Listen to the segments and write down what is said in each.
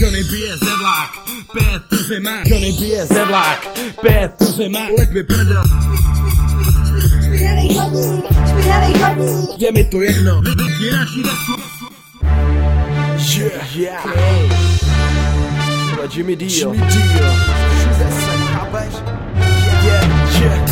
Johnny bije zedlák, pět tu zima. Johnny bije zedlák, pět tu zima. Leď mi prdel. Špinavý chodník, špinavý chodník. Je mi to jedno. Je naší desu. Yeah, yeah. Chyba Jimmy Dio. Jimmy Dio. Chápeš? Yeah, yeah, yeah,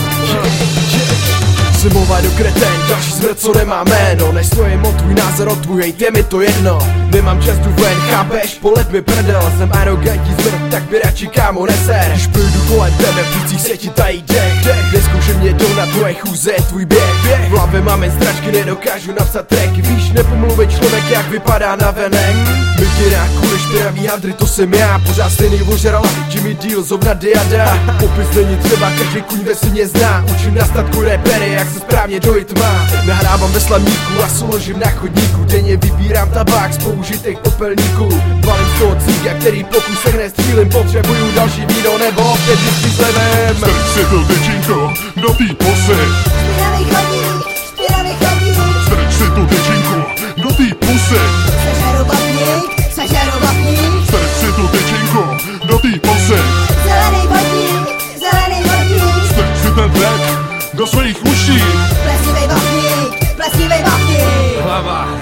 yeah. Do kreten, další smrt, co nemá jméno Nestojím o tvůj názor, o tvůj hejt, je mi to jedno Nemám čas tu ven, chápeš? Polet mi prdel, jsem arrogantní zmrt, tak by radši kámo neser. Když projdu kolem tebe, v plicích se ti tají dech, dech mě jdou na tvoje chůze, tvůj běh, běh. V hlavě máme stračky, nedokážu napsat track Víš, nepomluví člověk, jak vypadá na venek. My ti kvůli špinavý hadry, to jsem já. Pořád stejný ožral, Jimmy Deal, zovna diada. Popis není třeba, každý kuň ve mě zná. Učím na statku repery, jak se správně dojít má. Nahrávám ve slamníku a složím na chodníku. Denně vybírám tabák z použitých popelníků Balím z toho cíga, který pokusek nestřílim Potřebuju další víno nebo opět vždycky s levem Strč si to dečinko do tý posy Špinavý chodník, špinavý chodník. Strč si to dečinko do tý pusy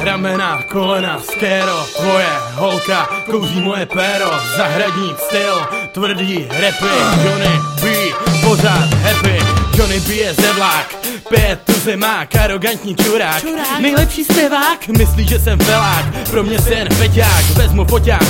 ramena, kolena, skéro, tvoje holka, kouří moje péro, zahradní styl, tvrdý repy, Johnny B, pořád happy, Johnny B je zedlák, pět tu zimák, arrogantní čurák, čurák. nejlepší zpěvák, myslí, že jsem velák, pro mě sen peťák, vezmu foťák,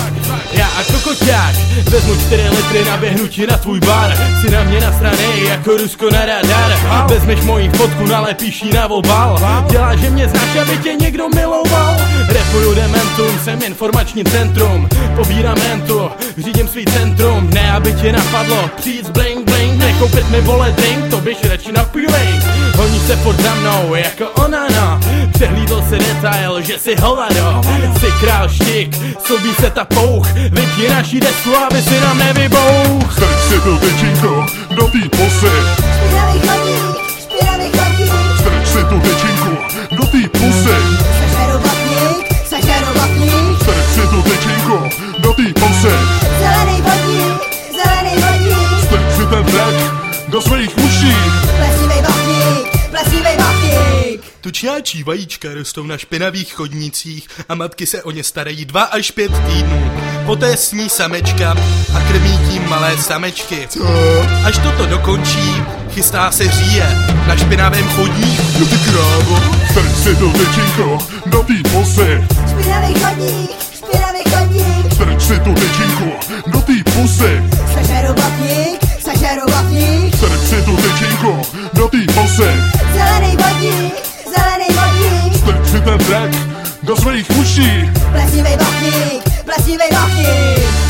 já a kokoťák, vezmu čtyři litry na běhnutí na tvůj bar, si na mě nasranej jako Rusko na radar, vezmeš moji fotku, nalepíš ji na volbal, dělá, že mě znáš, aby tě někdo miloval, repuju dementum, jsem informační centrum, pobírám mentu, řídím svý centrum, ne aby tě napadlo, přijít z bling bling, nekoupit mi vole drink, to běž radši na peeling, honí se pod za mnou jako ona no, přehlídl si detail, že si hovado, jsi král štik, sobí se ta pouch, vypni naší desku, aby si nám nevybouch. Strč si to dečinko do tý posy do svých uší Plesnivý blatník, plesnivý blatník. Tučňáčí vajíčka rostou na špinavých chodnicích a matky se o ně starají dva až pět týdnů. Poté sní samečka a krmí tím malé samečky. Až toto dokončí, chystá se říje na špinavém chodníku. No ty krávo. Strč si to dečinko do tý posy Špinavý chodník, špinavý chodník. Strč si to dečinko do tý pusy Sežeru blatník, dečinko do tý posy Zelený vodník, zelený vodník. Strč si ten track do svých uší Plesnivý blatník, plesnivý blatník.